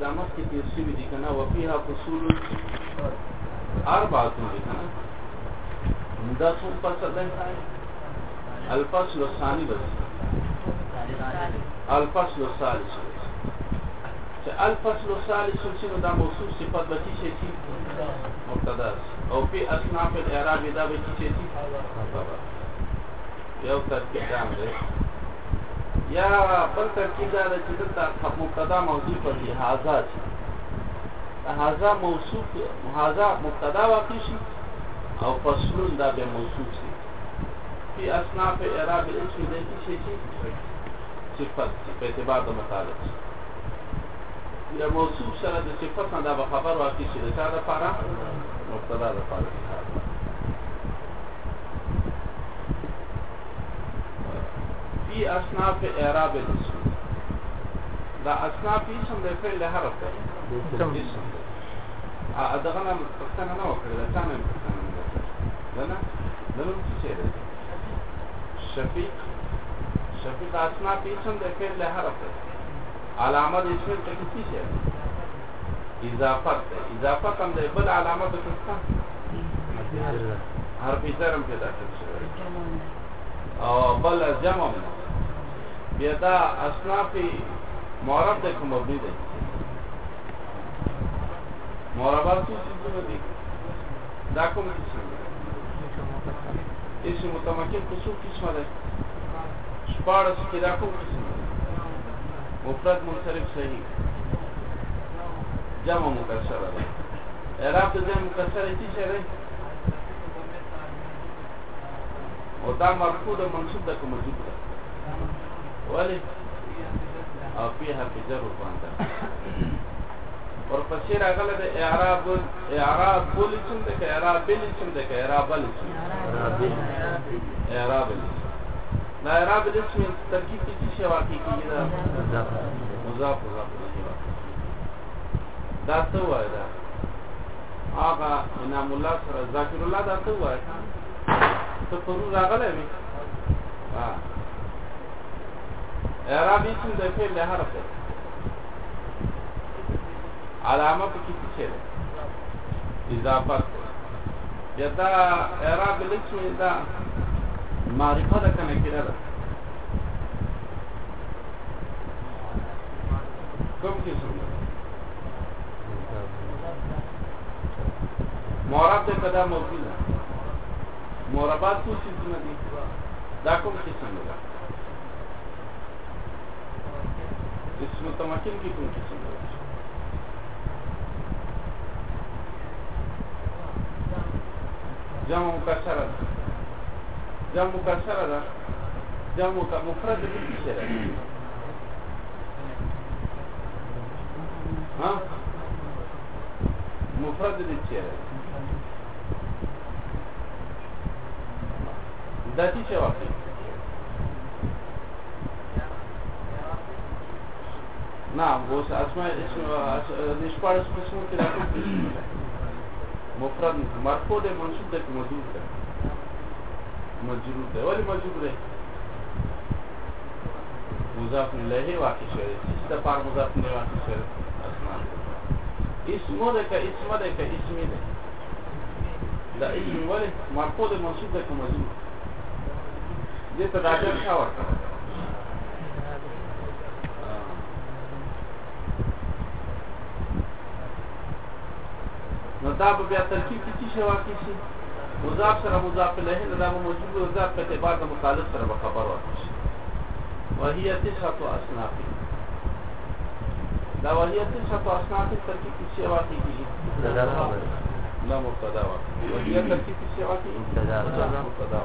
إقامت کی پیسی بھی دیکھا نا وفیها فصول أربعة دیکھا نا دا سوم فصل ہے الفصل الثاني بس الفصل الثالث چې الفصل الثالث چې دا موصوف صفات به شي چې مبتدا او په اصناف الاعراب دا به شي چې خبر یو ترکیب دی یا بل ترکیب دا چې دلته مبتدا موضوع په لحاظه شي هاذا موصوف هاذا مبتدا واقع شي او فصلون دا به موصوف شي په اسناف اعراب الاسم د شي شي صفات په اعتبار د مطابق یا موصوف سره د صفات نه دا خبر واقع شي دا لپاره مبتدا لپاره فی اصناف اعراب الاسم دا اصناف اسم د فعل حرف دی اسم ا دغه نه پښتنه نه وکړه دا څنګه پښتنه نه ده نه دغه څه دی شفیق شفیق اصناف اسم د فعل حرف دی علامه د اسم ته کی څه دی اضافت اضافت هم د بل علامه د څه حرف ضرب پیدا شوی او بل جمع نه بیا دا اصنافی معرب ده کوم مبني ده معربات څه څه دي دا کوم قسم ده اسم متمکن څه قسم ده شپارس کې دا کوم قسم ده مفرد منصرف صحیح جمع مکسر ده اعراب ده مکسر څه شي او دا مرفوع ده منصوب ده کوم مجرور ده ولی او فيها حجر وانت ورپسې راغله د اعراب اعراب بل چند ک اعراب بل چند ک اعراب بل چند اعراب لا اعراب د اسم ترکیب کې څه واقع کیږي دا مضاف مضاف دا څه وای دا هغه انام الله سره ذکر الله دا څه وای ته پرون راغله وی ها اعراب اسم د فعل له حرف ده علامه په کې څه ده اضافه یدا اعراب الاسم دا معرفه ده کنه کېده ده کوم څه مورب ده کدا موجود ده موربات څه دي دا کوم څه څنګه ده اس متمکن کی کوم قسم جمع مکسره جمع مکسره ده جمع مفرد دې څه ده ها مفرد دې څه ده دتی څه واکې نعم هو اسماء اسم نشپار اسم اسم کې راځي مفرد مرفوع دی منصوب دی مجرور دی مجرور دی ولی مجرور دی مضاف الیه واقع شوی است پر مضاف نه واقع شوی اسمان اسمو ده که اسم ده که اسم ده دا اسم ولی مرفوع دی منصوب دی مجرور دی ته راځي شاور کړه دا به بیا ترکیب کې څه واقع شي مضاف سره مضاف الیه نه دا به موجود او مضاف په اعتبار د مخالف سره به خبر واقع شي وهي تسعه اصناف دا وهي تسعه اصناف ترکیب کې څه واقع کیږي لا مبتدا واقع وهي ترکیب کې څه واقع مبتدا مبتدا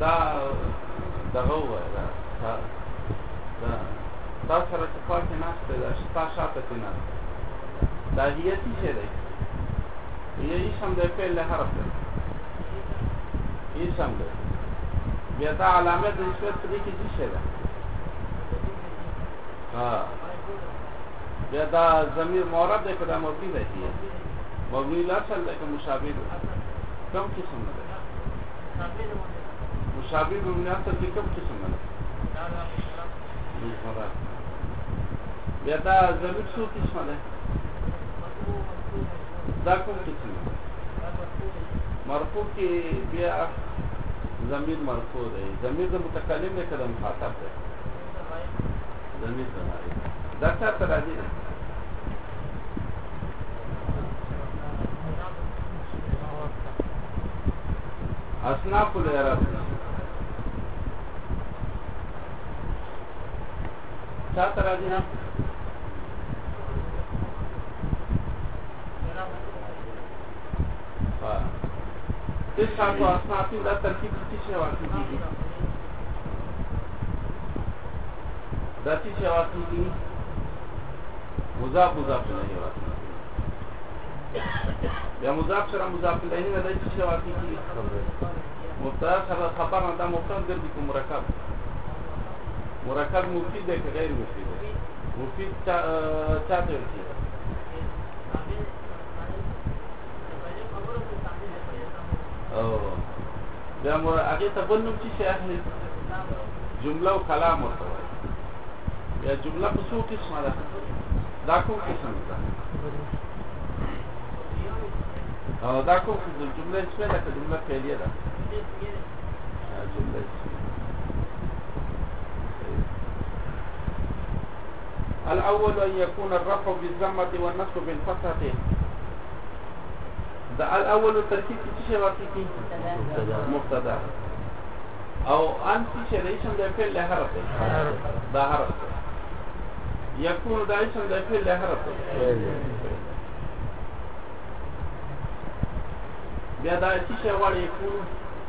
دا دغه وایي دا دا دا سره چې خوا کې ناسته ده ستا شاته کې ناسته دا هیه څه شی دی هیه اسم دی فعل له حرف دی اسم دی بیا دا علامه د نسبت په دې کې څه شی ده ها بیا دا ضمیر مورب دی په دا مبني دی هیه مبني لا څل دی مشابه دی کوم قسم نه دی مشابه مبني اصل کې کوم قسم نه دی بیا دا زمیر څو قسمه ده دا کوم قسمه مرفوع کې بیا زمیر مرفوع ده زمیر د متکلم نه کلم خاطب ده زمیر ده دا څه تر راځي اصناف الاعراب تا تر راځي نه تسعة وأصناع في ولا تركيب تسعة وأصناع دا چې شواتی دي مضاف مضاف الیه واقع یا مضاف سره مضاف الیه نه دا چې شواتی دي مبتدا سره خبر نه دا مبتدا ګرځي کوم مرکب مرکب مفید ده که غیر مفید ده مفید چا چا ته ورته او دا مور هغه ته بل نوم چې شي اهل جمله او کلام ورته وایي یا جمله په څو قسمه ده دا کوم قسم ده او دا کوم جمله څه ده جمله فعلیه ده جمله الاول ان يكون الرفع بالضمه والنصب بالفتحه دا الاول ترکیب چې شی واقع کی مبتدا او ان چې شی اسم د فعل له حرف دا حرف يكون دا اسم د فعل له حرف بیا دا چې شی غواړي يكون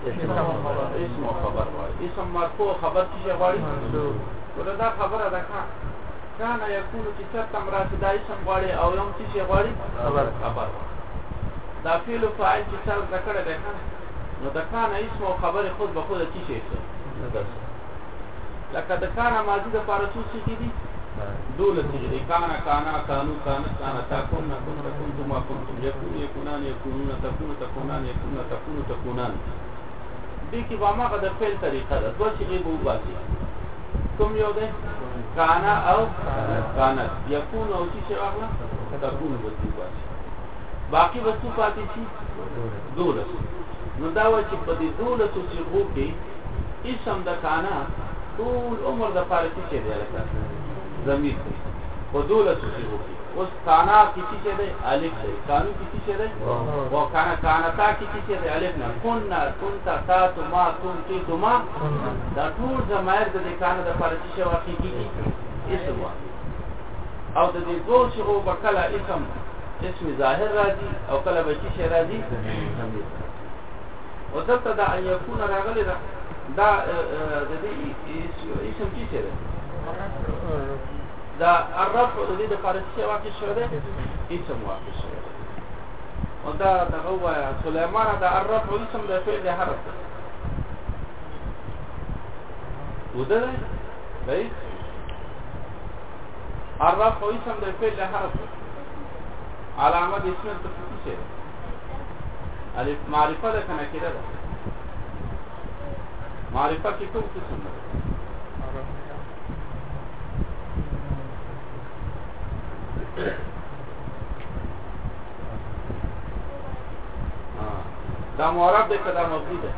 اسم خبر اسم مرفوع خبر چې غواړي ولدا خبره ده که وکان یکون چې څه مراد دای سم غواړي او یو چې شی غواړي خبر خبر دا فعل فاعل چې څه ذکر ده نو د کان اسم او خبر خود به خود چې شی څه لکه د کان ماضی د فارسو څه دي دولت چې کانا کانا کانو کانا کانا تاکون نکون تکون تما کون یکون یکونان یکونون تکون تکونان یکون تکون تکونان دې کې وامه د فعل طریقه ده دوه چې غیب وباسي کوم یو ده کانا او کانت یکون او چی شو اخلا تکون بطو پاسی باقی بطو پاتی چی دولس نو داوا چې په دې دولسو چې غوږی اسم د کانا ټول عمر د پاره چې دی لکه زمير په دولسو چې غوږی اوس کانا کسی چې دی الف دی کانو کسی چې دی او کانا کانا تا کسی چې دی الف نه کنا كنت تا تما كنت تما دا ټول زمایر د کانا د پاره چې واقع کیږي اسم او د دې دوه شغو بکلا اسم اسم ظاهر راځي او کله به چې راځي او دلته دا ان يكون راغلي دا د دې اسم چې دی دا الرفع د دې د فارسی واقع شوه ده اسم واقع شوه ده او دا دغه و سليمان دا الرفع اسم د فعل حرف ده وده ده بيت الرفع اسم د فعل حرف ده علامه د اسم د تفصیل الف معرفه ده کنه کېده ده معرفه کې کوم څه ده دا معرب ده کدا مبنی ده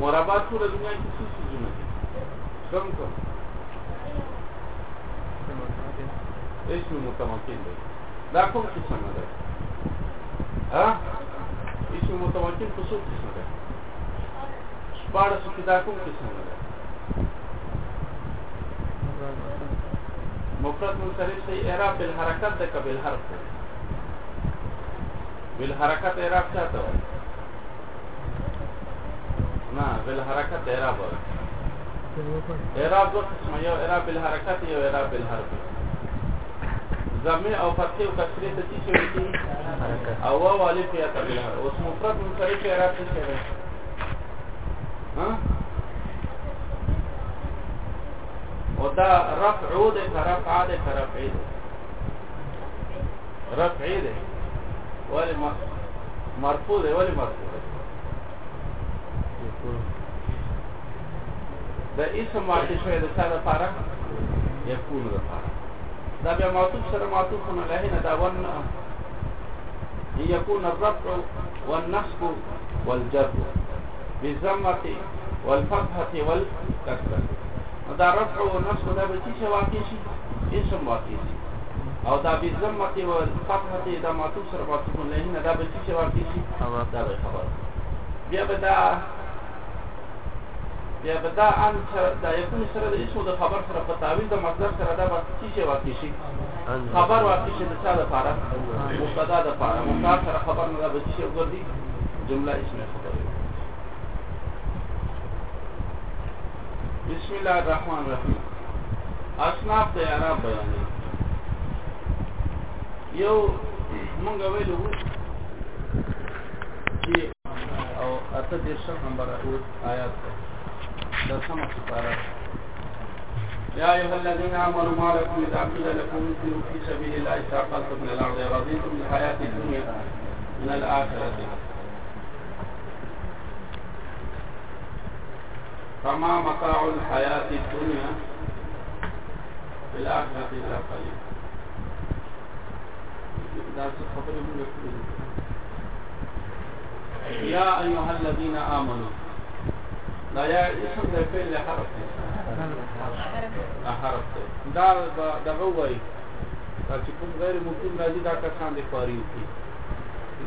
معربات ټول دنیا کې څه سيزونه دي کم کم اسم متمکن ده دا کوم قسم ده ها اسم متمکن څه قسم ده سپارس کې دا کوم قسم ده مفرد منصرف سے اعراب بالحرکت دے کا بالحرف دے بالحرکت اعراب کیا تو نا بالحرکت اعراب ہو اعراب دو قسم یو اعراب بالحرکت یو اعراب بالحرف زمي او فتحي او كسري ته چی شوی کی او واو الف یا تبلیغ اوس مفرد منصرف اعراب څه شوی ها او دا رفع ده رفع ده رفع ده رفع ده ولی مرفوع ده ولی مرفوع ده دا اسم ماتی شوی ده ساده پارا یکون ده پارا دا بیا معطوب سره معطوب هم علیه نه دا ون یکون الرفع والنصب والجر بالضمه والفتحه والكسره دا رفع او نصب دا به چې واقع شي اسم واقع شي او دا به زمه کې او فتحه کې دا ماتو سره واقع نه نه دا به چې واقع شي دا به خبر بیا به دا بیا به دا ان دا یکون سره د اسم د خبر سره په تعویل د مصدر سره دا به چې واقع شي خبر واقع شي د څه لپاره مبتدا د لپاره مصدر سره خبر نه دا به چې وګرځي جمله اسمه خبره بسم الله الرحمن الرحیم اصناف د اعراب بیان یو مونږ ویلو چې او اته د شپ نمبر او آیات ده د سمه سپاره يا أيها الذين آمنوا ما لكم إذا قيل لكم انفروا في سبيل الله استعقلتم من الأرض رضيتم بالحياة الدنيا من الآخرة فما متاع الحياة الدنيا في الآخرة إلا قليل يا أيها الذين آمنوا لا يا اسم ده فعل حرف حرف دا دا غوي دا چې کوم غیر ممکن راځي دا کسان دي خواري دي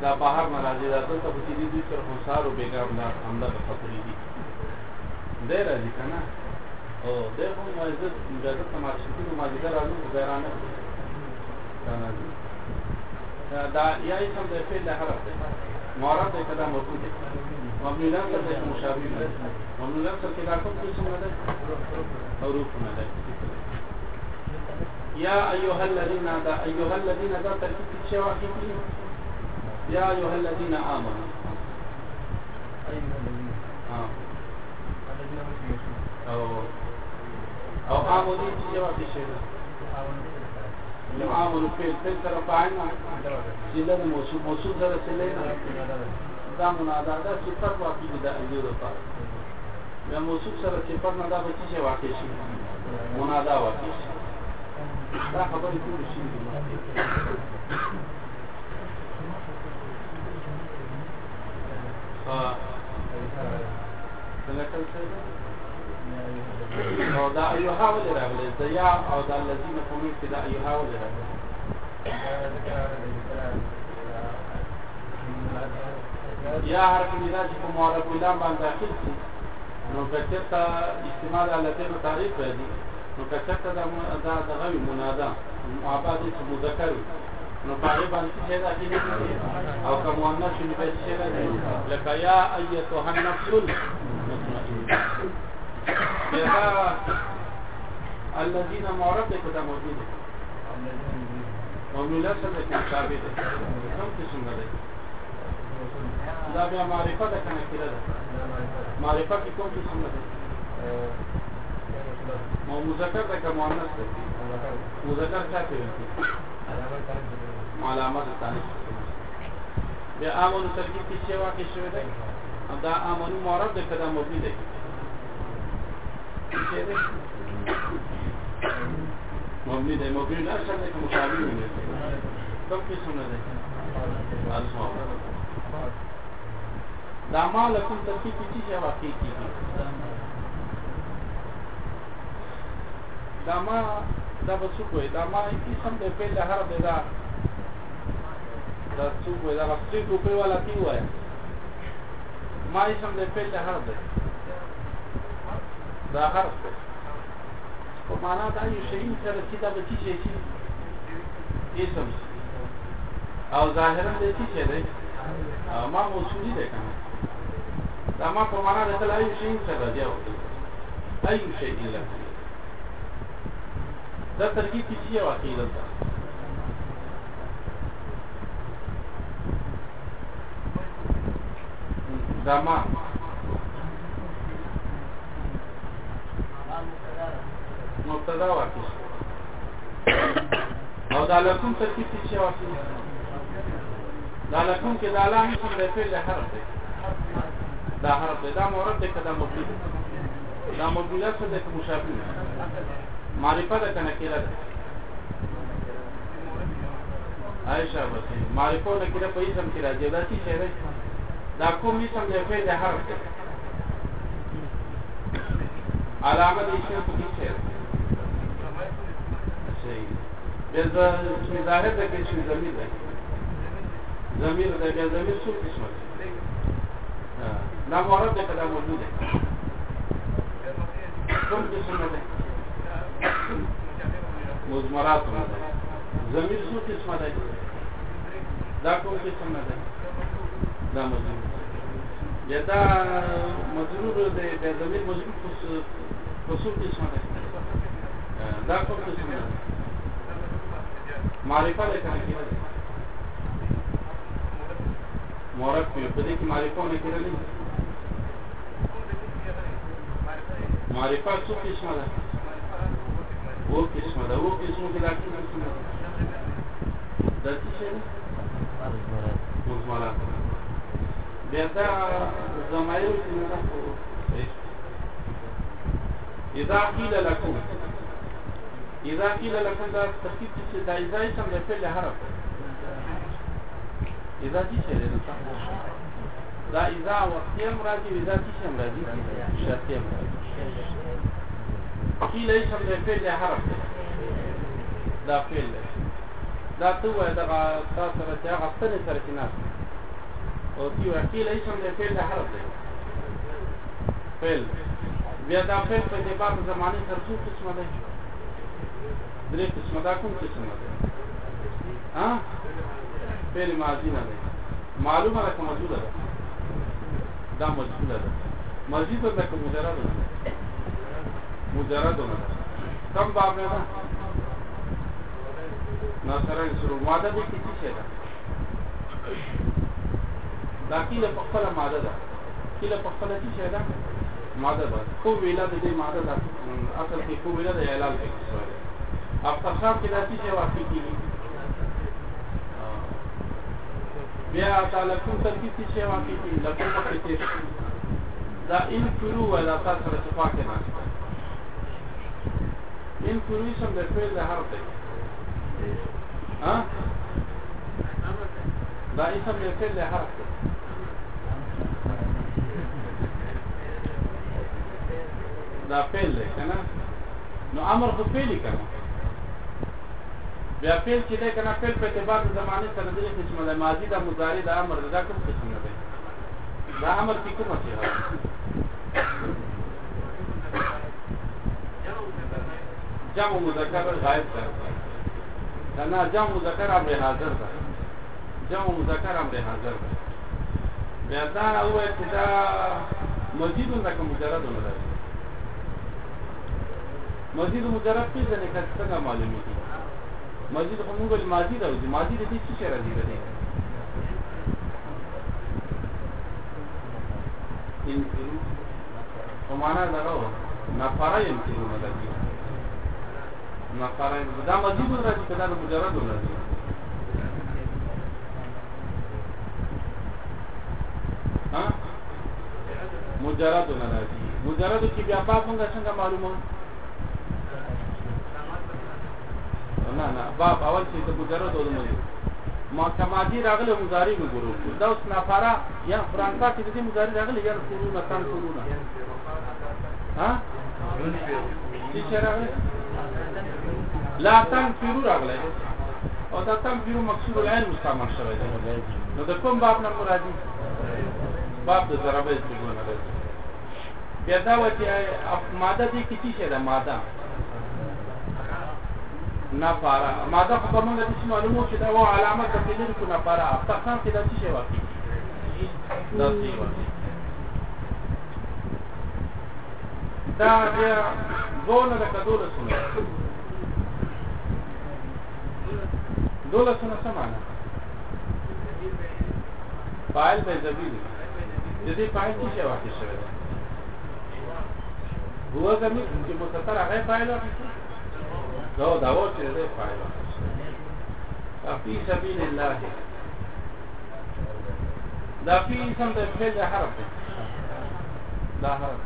دا بهر نه راځي دا ته په دې دي چې هوسارو بیګام دا همدا خبرې دي دی راځي که نه او دی خو وایي زه اجازه ته ماسپښین او مازدیګر راځم خو دی رانه دا راځي دا یا اسم د فعل د حرف دی معرب دی که دا مرفوع دی مبني لفظ دی که مشابه دی مبني لفظ کې دا کوم اسم نه دی حروف نه دی يا أيها الذين دا أيها الذين دا تركيب شواكي يا أيها الذين آمنوا او او عامل في جواب الشيء عامل في الفلتر فعنا سلنا موصول موصول هذا سلنا دا منادا دا صفر واقع دا اجير وطار دا موصول سر صفر ندا بچی شي واقع شي منادا واقع شي دا خبرې ټول شي ها څنګه کله نو دا ایوها ولې راغلی د یا او د الذین قومي کې دا ایوها ولې راغلی یا هر کله دا چې کوم اړه کولم باندې داخل شي نو کچته استعمال علته په تعریف دی نو کچته دا دا دغه منادا معابد چې مذکر نو پاره باندې چې دا کې او کوم مؤنث شنو به شي لکه یا ایتها النفس يبقى الذين معرفة كده موجودة مملولات سبت مشابه ده كم تسمى ده دا بیا معرفه ده کنه کړه ده معرفه کې کوم څه نه ده مو مذکر ده که مؤنث ده مذکر څه کوي علامه تانیث بیا امن ترکیب کې څه واقع شوی ده دا امن معرب ده کده مبني ده مبني ده مبني نفس انك مشابه منه كم قسم ده الاسماء دا ما لكم ترکیب کی چیز واقع کی دا ما دا بسو کوئی دا ما ایتی سم دے پیل دا حرف دے دا دا سو کوئی دا بسو کوئی والا کیو ہے ما ایسم دے پیل دا حرف دے دا غرض دی په معنا دا چې شین سره چې دا به چې شي اسم او ظاهرا دې چې دی ما موصولي ده کنه دا ما په معنا دا لای شین سره دی او اي شي الا دا ترکیب چې یو عقیده ده دا ما مبتدا واقع او دا لکم ترکیب چې واقع دا لکم کې دا لام هم د فعل حرف دی دا حرف دی دا مورد دی کدا مبتدا دا مبتدا څه د مشابه معرفت کنه کېږي عائشہ بس معرفو نه کړه په اسم کې راځي دا څه شی دا کوم اسم دی په ده حرف علامه دې شی په کې بیا مزاره ده کې چې زمير ده زمير ده بیا زمير څو قسمه ده دا مورد ده کله موجود ده کوم قسمه ده مزمرات ده زمير څو قسمه ده دا کوم قسمه ده دا مزمر یا دا مزرور ده بیا زمير مزرور په څو قسمه ده دا کوم قسمه ده معرفه ده کنه معرف په دې کې معرفه نه کېدل معرفه څه قسمه ده وو قسمه ده وو قسمه کې راځي د څه شي مزمره بیا دا زمایل چې نه راځي اذا قيل لكم اذا قيل لكم دا تخفيف چې دا اذا یې سم د فعل حرف اذا چې څه ده دا اذا وقتی هم راځي اذا چې څه راځي شرطي هم راځي قيل یې سم د فعل حرف دا فعل دا تو دا تاسو ته هغه ستنه سره کې ناس او دی وقیل یې سم د فعل حرف فعل بیا دا فعل په دې بار زمانه ترڅو څه مده درې قسمه دا کوم قسمه ده ها فعل ماضی نه ده معلومه ده کومه ده دا مجهوله ده ماضی په دغه مجرد نه مجرد نه کم باب نه ده ناصرین شروع ماده به کیږي شه ده دا کله په خپل ماده ده کله په خپل شه ده ماده ده خو ویلا د دې ماده ده اصل کې خو ویلا د اعلان کې افتخار کې داسې شی واقع کیږي بیا تعالی کوم ترکیب شی واقع کیږي لکه په کې دا ان کرو ولا تاسو سره صفه کې نه ان کرو سم د فعل د حرف دی ها دا اسم د فعل د حرف دی دا فعل دی کنه نو امر خو فعل کنه بیا فعل چې ده کنه فعل په اعتبار د زمانه سره د قسمه ده ماضي د مضارع د امر ده کوم قسمه ده دا امر کې کومه شي جمع مذکر غائب ده نه جمع مذکر امر حاضر ده جمع مذکر امر حاضر ده بیا دا هغه چې دا مزید نه کوم مجرد نه ده مزید مجرد څه نه کڅه معلومه مزید خو موږ ماضي راوځي ماضي د دې څه راځي راځي انفرو په معنا دغه و نفره انفرو نه راځي نفره دا ماضي نه راځي کله مجرد نه راځي ها مجرد نه راځي مجرد چې بیا په څنګه څنګه معلومه نه نه باب اول چې د مجرد او د ما تمادی راغله مضاری وګورو دا اوس نفره یا فرانسا کې د دې مضاری راغله یا کورونه تان کورونه ها چې راغله لا تان پیرو راغله او دا تان پیرو مقصود العين مستعمل شوی دی نو د کوم باب نه مرادي باب د ضربه څخه نه دی بیا دا وتی ماده دي کی څه ده ماده نفرا ماده خبر مونږ د معلومو چې دا و علامه د تلین کو نفرا تخان کې د څه شی واقع دا څه واقع دا بیا زونه د کډول سره دوله سره سمانه فایل به زبیل د دې فایل څه شی واقع شوی هو زمي چې مستتر هغه فایل واقع دو دا ورته دې فایده فی سبیل الله دا فی سم د فعل حرف دا حرف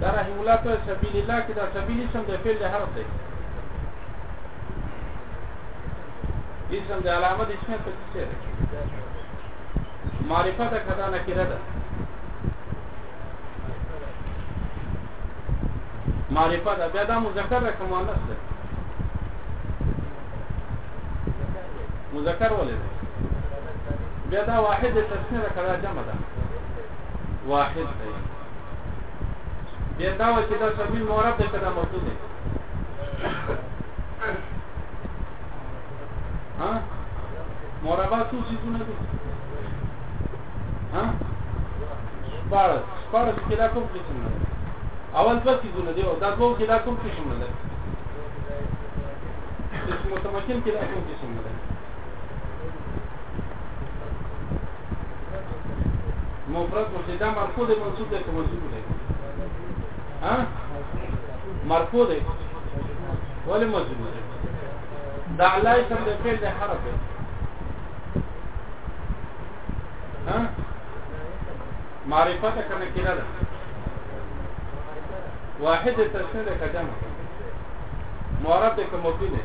دا رحم الله ته سبیل الله کې دا سبیل سم د فعل حرف دی اسم د علامه د اسم په څیر معرفت کدا نه کړه ده معرفت بیا دا مذکر ده کومه نه ده مذکر ولې دی بیا دا واحد تسنیه کړه جمع ده واحد دی بیا دا و چې دا سمین مورب دی کدا مفعول دی ها موربا څه چیزونه دي ها سپارس سپارس کې دا کوم قسم نه اول دوه چیزونه دي او دا دوه کې دا کوم قسم نه ده چې متمکن کې دا کوم قسم نه ده مفرد مبتدا مرفوع دی منصوب دی منصوب دی ها مرفوع دی ولی مجرور دی دا علای سم د فعل د حرف دی ها معرفت کنه کیدا ده واحد تسنه کجمع معرب ده کومتی ده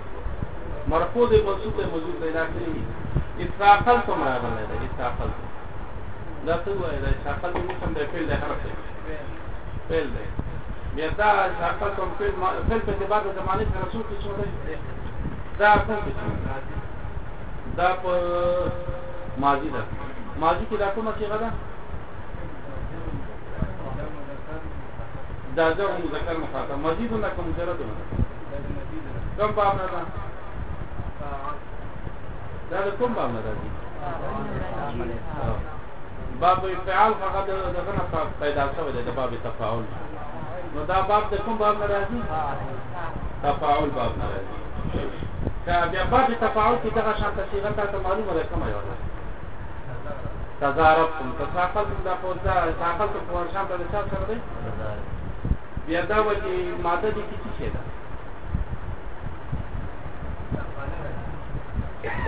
مرفوع دی منصوب دی موجود دی لاکې استعقلتم راغله ده استعقلتم دا څه وایي دا شاقل به کوم دی فعل دی حرف دی فعل دی بیا دا شاقل کوم فعل فعل په اعتبار د زمانه سره څو څه دی دا څه دا په ماضي ده ماضي کې دا کومه صيغه ده دا ځو مذکر مخاطب مزید نه کوم سره ده کوم باب نه ده دا کوم باب نه ده باب افعال هغه دغه نه پیدا شوی دی د باب تفاعل نو دا باب د کوم باب راځي تفاعل باب راځي دا بیا باب تفاعل کې دغه شان تصيغه تاسو معلومه ده کومه یو تزاربتم تساقلتم دا فوزا ساقلتم فورشان دا چا سره دی بیا دا وجه ماده دي کی څه ده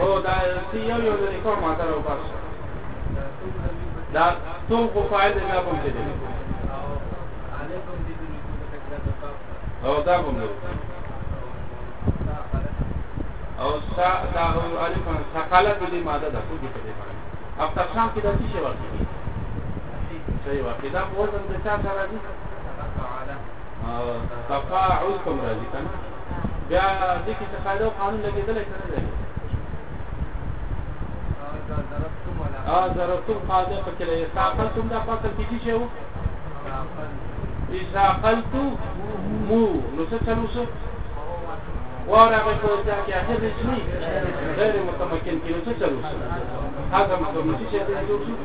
او دا یو یو د کومه ماده راوځي دا ټول خو فائد نه کوم چې دي او دا کوم او سا دا الف ثقاله دې ماده ده خو دې په دې باندې اب تقسیم کې د څه شی واقع شي واقع دا په وزن د چا سره دي تفاعل کوم راځي کنه بیا دې کې څه قاعده او قانون لګیدل څه نه دی زرتو قاده پکې لې ساقل تم دا پاتې کیږي چې و ساقلت مو نو څه چلو څه ورغه په ځا کې هغه رسمي غیر متمکن کې نو څه چلو هغه مطلب نشي چې دا جوړ شي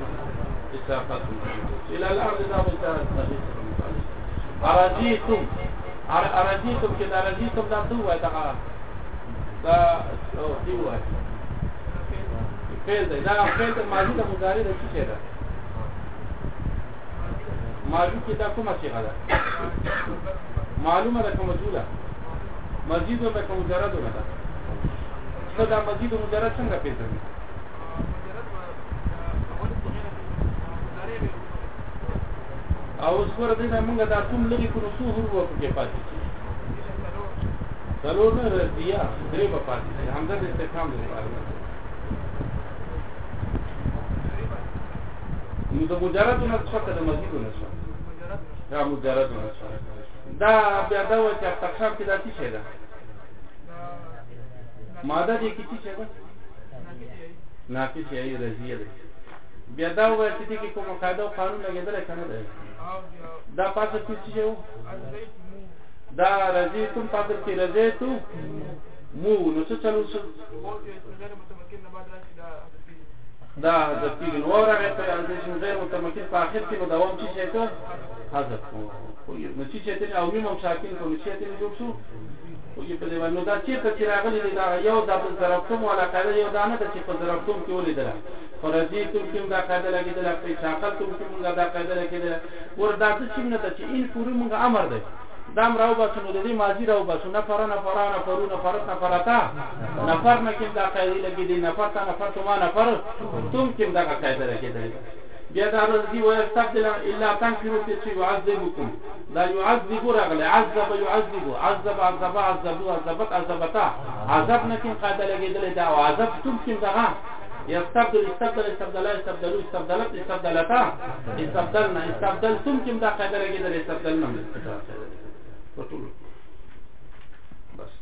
ساقلت الى الارض دا مستعد ارجيتم ارجيتم کې دا ارجيتم دا دوه دا دا دی وایي فعل دی دا فعل د ماضی د مضارع د څه ده ماضی کې دا کومه صيغه ده معلومه ده کومه جوړه مزید او کومه مجرد ده څه دا مزید او مجرد څنګه پیژنې او څور دې موږ دا کوم لږی کو رسو هر وو کې پاتې شي سلو نه رضیا درې په پاتې شي همدا د استفهام لپاره نو د مجردونه څخه د مزیدونه څخه دا مجردونه څخه دا بیا دا و چې تخصیص کې د څه ده ماده دې کې څه ده ناقص یې رضیه ده بیا دا و چې دې کې کوم قاعده او قانون لګیدل کنه ده دا پاسه څه یو دا رضی تم پاتل کې رضی تو مو نو څه چلو څه غیر متمکن نه بعد راشي دا دا حذف کیږي نو راغی په انځین غیر متمکن په اخر کې نو دوام چی شي ته حذف وو خو یې نو چې چې او میم هم شاکین کوم چې ته جوړ شو خو یې په دې باندې نو دا چې په چراغلی دا یو د ضربتم ولا قاعده یو دانه ده چې په ضربتم کې ولیدل فرضی ته کوم دا قاعده لګیدل په شاکل ته کوم دا قاعده لګیدل ور دا څه چې نه ته چې ان پوری موږ امر ده دام راو باسو نو دی ماضی راو باسو نفر نفر نفر نفر نفرتا نفر نکیم دا قیدی لگی دی نفر تا نفر تو ما نفر تم کیم دا قیدی لگی دی بیا دا رضی و یستبدل الا تنفروا فی یعذبکم دا یعذب راغله عذب یعذب عذب عذب عذب عذبت عذبتا عذب نکیم قیدی لگی دی دا عذب تم کیم دا يستبدل استبدل استبدلا استبدلوا استبدلت استبدلتا استبدلنا استبدلتم كم دا قدر كده استبدلنا په ټول بس